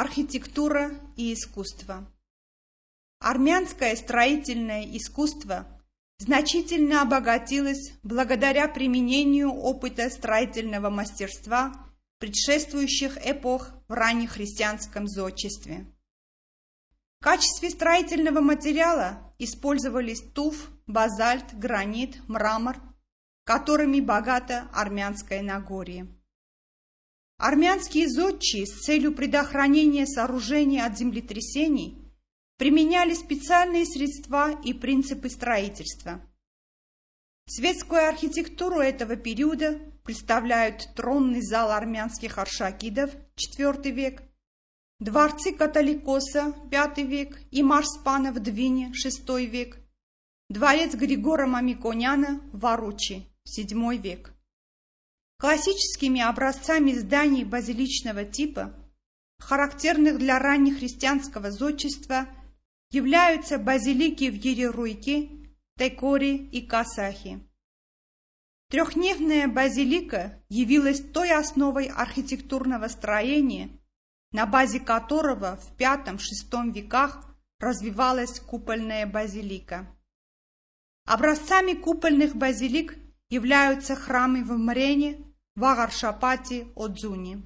Архитектура и искусство. Армянское строительное искусство значительно обогатилось благодаря применению опыта строительного мастерства предшествующих эпох в раннехристианском зодчестве. В качестве строительного материала использовались туф, базальт, гранит, мрамор, которыми богато армянское Нагорье. Армянские зодчие с целью предохранения сооружений от землетрясений применяли специальные средства и принципы строительства. Светскую архитектуру этого периода представляют тронный зал армянских аршакидов IV век, дворцы католикоса V век и Марспана в Двине VI век, дворец Григора Мамиконяна в Аручи VII век. Классическими образцами зданий базиличного типа, характерных для раннехристианского зодчества, являются базилики в Ереруйке, Тайкоре и Касахе. Трехневная базилика явилась той основой архитектурного строения, на базе которого в V-VI веках развивалась купольная базилика. Образцами купольных базилик являются храмы в Мрене, в Агаршапате, Одзуне.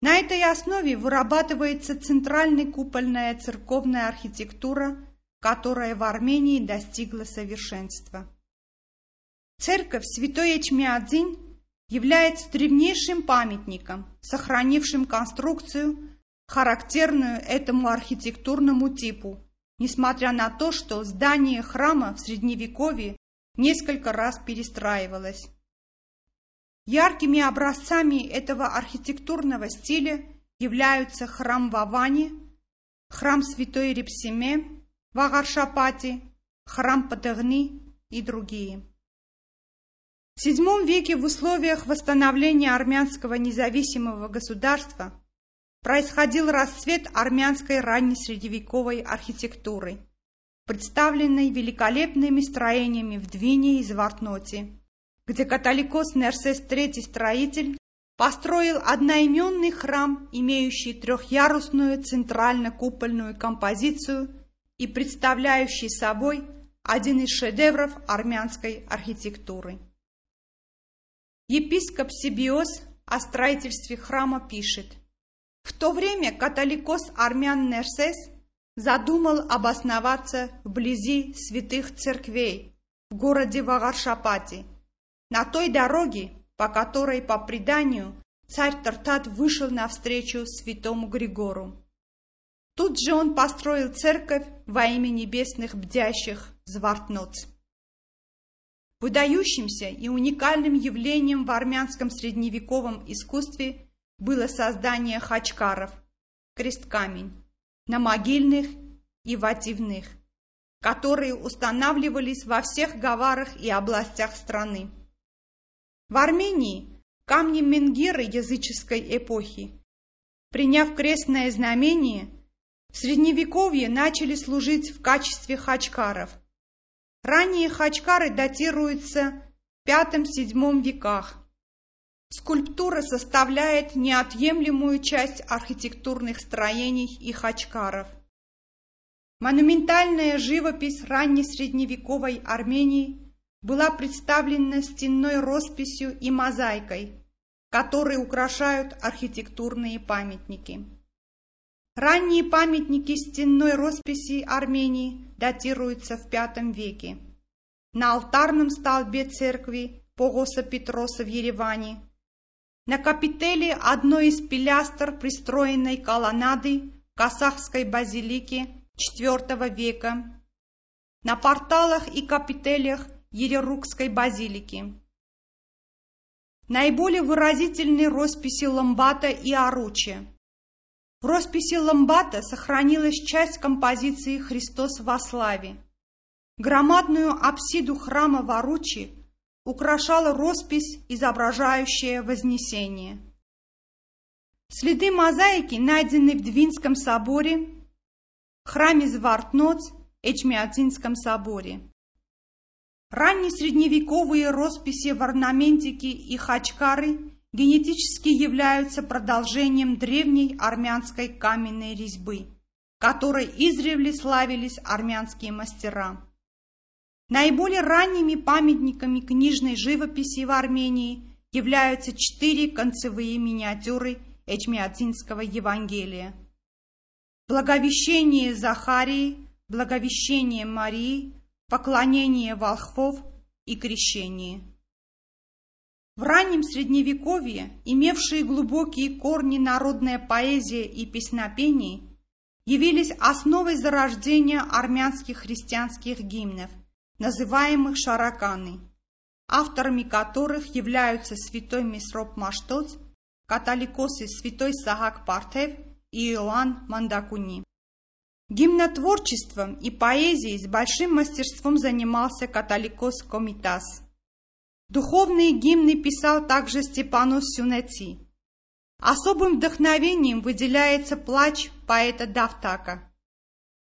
На этой основе вырабатывается центральная купольная церковная архитектура, которая в Армении достигла совершенства. Церковь Святой Эчмиадзин является древнейшим памятником, сохранившим конструкцию, характерную этому архитектурному типу, несмотря на то, что здание храма в Средневековье несколько раз перестраивалось. Яркими образцами этого архитектурного стиля являются храм Вавани, храм Святой Репсиме в Агаршапате, храм Патагни и другие. В VII веке в условиях восстановления армянского независимого государства происходил расцвет армянской раннесредневековой архитектуры, представленной великолепными строениями в Двине и Звартноте, где католикос Нерсес III строитель построил одноименный храм, имеющий трехъярусную центрально-купольную композицию и представляющий собой один из шедевров армянской архитектуры. Епископ Сибиос о строительстве храма пишет. В то время католикос армян Нерсес задумал обосноваться вблизи святых церквей в городе Вагаршапате – на той дороге, по которой, по преданию, царь Тартат вышел навстречу святому Григору. Тут же он построил церковь во имя небесных бдящих Звартноц. Выдающимся и уникальным явлением в армянском средневековом искусстве было создание хачкаров, кресткамень, на могильных и вативных, которые устанавливались во всех гаварах и областях страны. В Армении камни Менгиры языческой эпохи, приняв крестное знамение, в Средневековье начали служить в качестве хачкаров. Ранние хачкары датируются в V-VII веках. Скульптура составляет неотъемлемую часть архитектурных строений и хачкаров. Монументальная живопись раннесредневековой Армении была представлена стенной росписью и мозаикой, которые украшают архитектурные памятники. Ранние памятники стенной росписи Армении датируются в V веке. На алтарном столбе церкви Погоса Петроса в Ереване, на капителе одной из пилястр пристроенной колоннады Касахской базилики IV века, на порталах и капителях Ерерукской базилики. Наиболее выразительны росписи Ламбата и Аручи. В росписи Ламбата сохранилась часть композиции «Христос во славе». Громадную апсиду храма в Аручи украшала роспись, изображающая Вознесение. Следы мозаики найдены в Двинском соборе, храме Звартноц, Эчмиадзинском соборе. Ранние средневековые росписи в орнаментике и хачкары генетически являются продолжением древней армянской каменной резьбы, которой издревле славились армянские мастера. Наиболее ранними памятниками книжной живописи в Армении являются четыре концевые миниатюры Эчмиадзинского Евангелия. Благовещение Захарии, Благовещение Марии, Поклонение волхвов и Крещение. В раннем Средневековье, имевшие глубокие корни народная поэзия и песнопение, явились основой зарождения армянских христианских гимнов, называемых шараканы, авторами которых являются святой Месроп Маштоц, католикосы святой Сахак Партев и Иоанн Мандакуни. Гимнотворчеством и поэзией с большим мастерством занимался католикос Комитас. Духовные гимны писал также Степанус Сюнеци. Особым вдохновением выделяется плач поэта Давтака.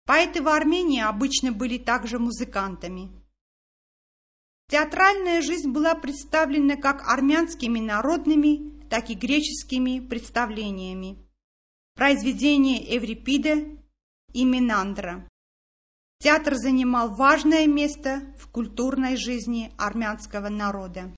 Поэты в Армении обычно были также музыкантами. Театральная жизнь была представлена как армянскими народными, так и греческими представлениями. Произведения Эврипида и Минандра. Театр занимал важное место в культурной жизни армянского народа.